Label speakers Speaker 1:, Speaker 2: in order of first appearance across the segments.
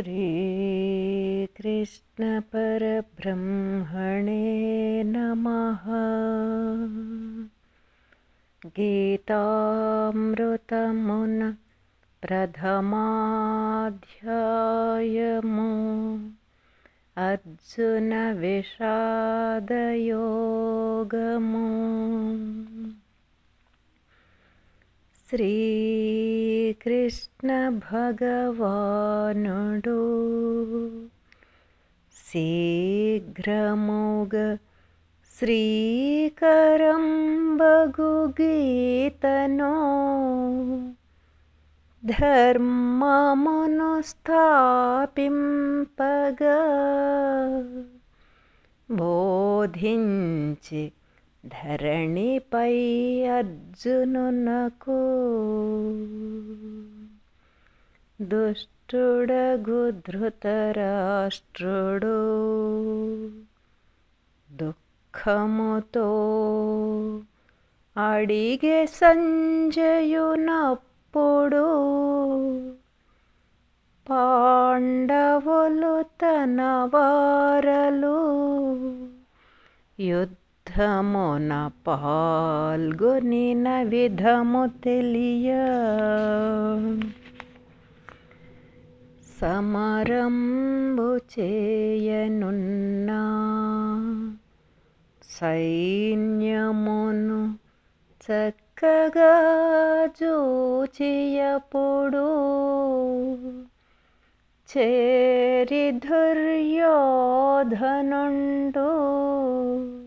Speaker 1: श्रीकृष्णपरब्रह्मणे नमः। गीतामृतमुन प्रथमाध्यायमु। अर्जुनविषादयोगमु श्री श्रीकृष्णभगवानु शीघ्रमोगश्रीकरं भगुगीतनो। धर्ममनुस्थापिंपग बोधिञ्चि ధరణిపై అర్జునునకు దుష్టుడగు ధృతరాష్ట్రుడు దుఃఖముతో అడిగే సంజయునప్పుడు పాండవులు తన వారలు యుద్ధ యుద్ధమున పాల్గొనిన విధము తెలియ. సమరంబు చేయనున్నా. సైన్యమును చక్కగా చూచియప్పుడు చేరి దుర్యోధనుండు.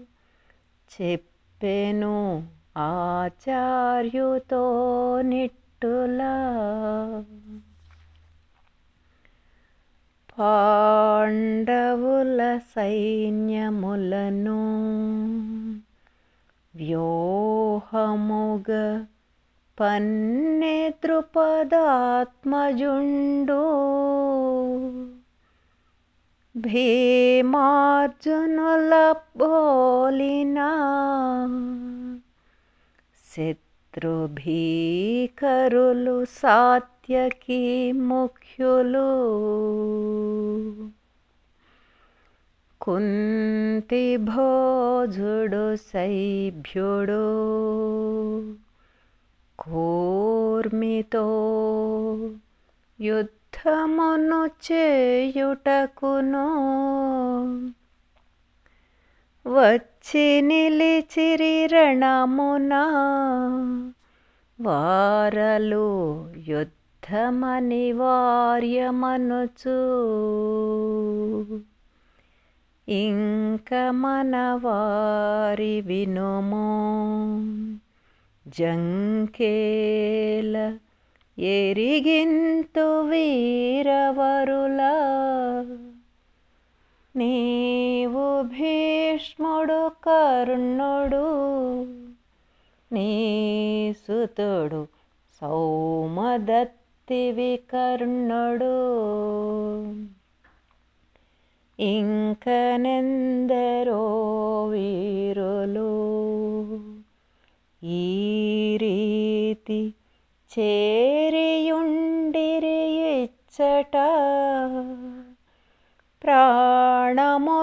Speaker 1: చెప్పెను ఆచార్యుతో నిట్టులా. పాండవుల సైన్యములను వ్యూహముగ పన్నె ద్రుపదాత్మజుండు. భీమార్జునుల బోలిన శత్రుభీకరులు సాత్యకి ముఖ్యులు కుంతి భోజుడు సైభ్యుడు కూర్మితో యుద్ధమును చేయుటకును వచ్చి నిలిచిరి రణమున వారలు యుద్ధమనివార్యమనుచు ఇంక మన వారి వినుము జంకేల ఎరిగింతు వీరవరుల. నీవు భీ భీష్ముడు కరుణుడు నీసుతుడు సౌమదత్తివి కరుణుడు ఇంకనెందరో వీరులు ఈ రీతి చేరియుండిరి ఇచ్చట. ప్రా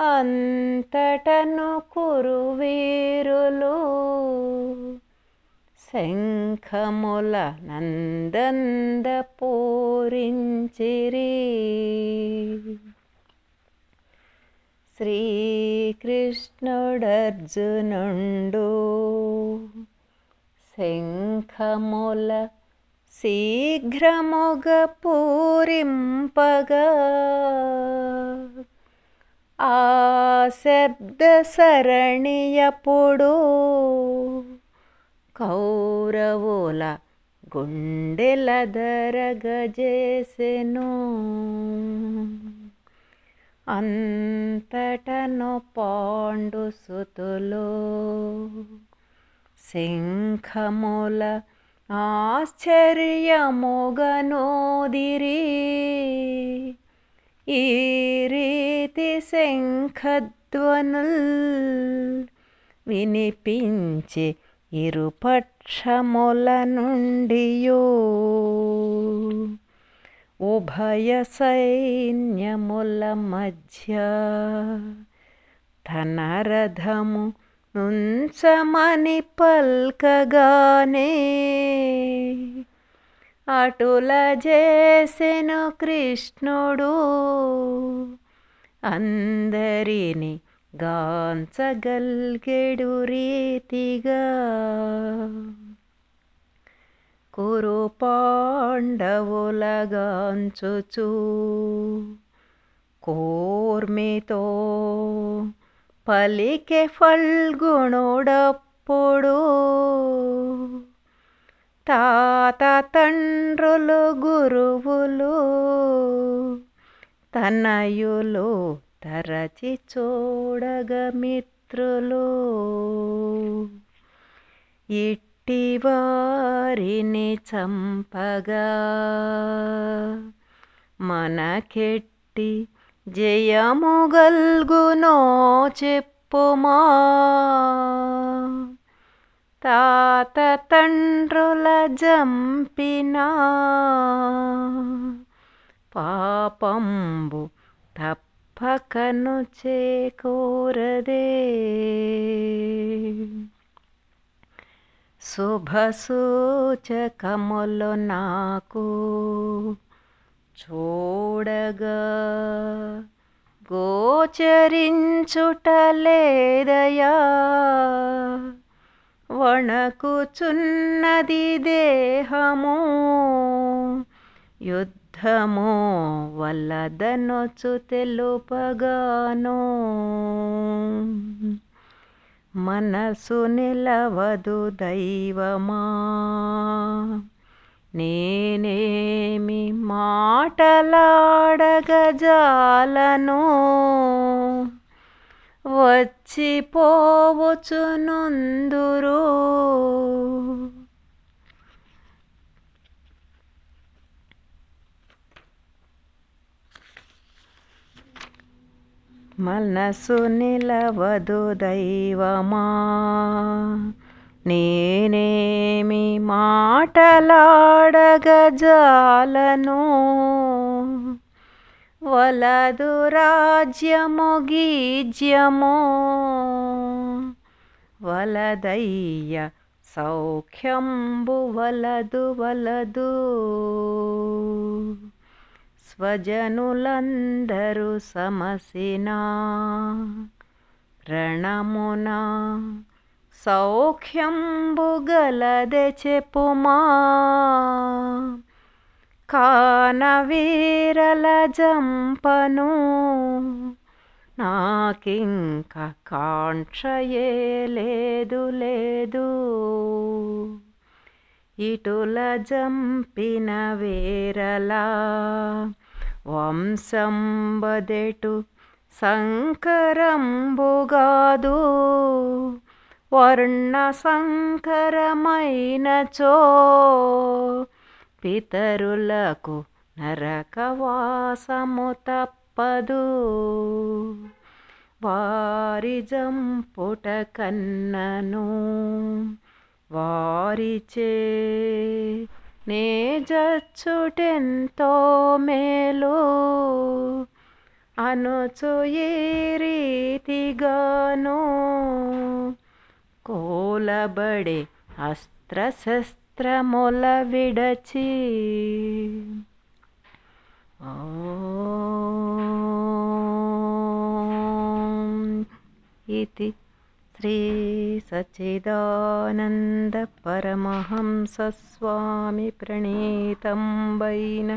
Speaker 1: అంతటను కురువీరులు. శంఖముల నందంద పూరించిరి శ్రీకృష్ణుడర్జునుండు శంఖముల శీఘ్రముగ పూరింపగా. ఆ శబ్ద సరణియప్పుడు కౌరవుల గుండెల దరగజేసెను. అంతటను పాండు సుతులు శంఖముల ఆశ్చర్యముగనోదిరి. ఈరి రీతి శంఖధ్వనుల్ వినిపించి ఇరుపక్షముల నుండియో ఉభయ సైన్యముల మధ్య తన రథము నుంచమని పల్కగానే అటుల చేసెను కృష్ణుడు అందరిని గాంచగల్గెడు రీతిగా కురు పాండవులగాంచుచు కోర్మితో పలికె ఫల్గుణుడప్పుడు తాత తండ్రులు గురువులు తనయులు తరచి చూడగ మిత్రులు. ఇట్టి వారిని చంపగా మనకెట్టి జయము గల్గునో చెప్పుమా. తాత తండ్రుల జంపినా పాపంబు తప్పకను చేకూరదే శుభసూచకములు నాకు చూడగా గోచరించుటలేదయా? వణకుచున్నది దేహము యుద్ధము వల్లదనొచ్చు తెలుపగాను మనసు నిలవదు దైవమా. నేనేమి మాటలాడగజాలను. వచ్చిపోవచునుందురు మనసు నిలవదు దైవమా. నేనేమి మాటలాడగజాలను. వలదు రాజ్యము గీజ్యము. వలదయ్య సౌఖ్యంబు వలదు వలదు. స్వజనులందరూ సమసినా రణమున సౌఖ్యంబుగలదె చెప్పుమా. కానవీరల జంపను నాకింక కాంక్షయే లేదు లేదు. ఇటుల జంపిన వేరలా వంశంబదెటు సంకరంబుగాదు. వర్ణ సంకరమైనచో పితరులకు నరకవాసము తప్పదు వారి జంపుట కన్నను వారిచే నే జచ్చుటెంతో మేలు. అనుచు ఏ రీతిగాను కోలబడే అస్త్రశస్త్రముల విడచి. ఇది श्रीसच्चिदानन्दपरमहंसस्वामिप्रणीतं वैन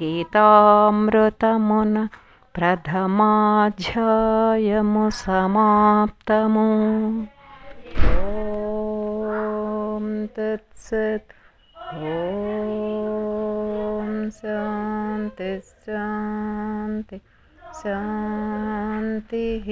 Speaker 1: गीतामृतमुन प्रथमाध्यायमु समाप्तमु। ॐ तत्सत्। ॐ शान्ति शान्ति शान्तिः।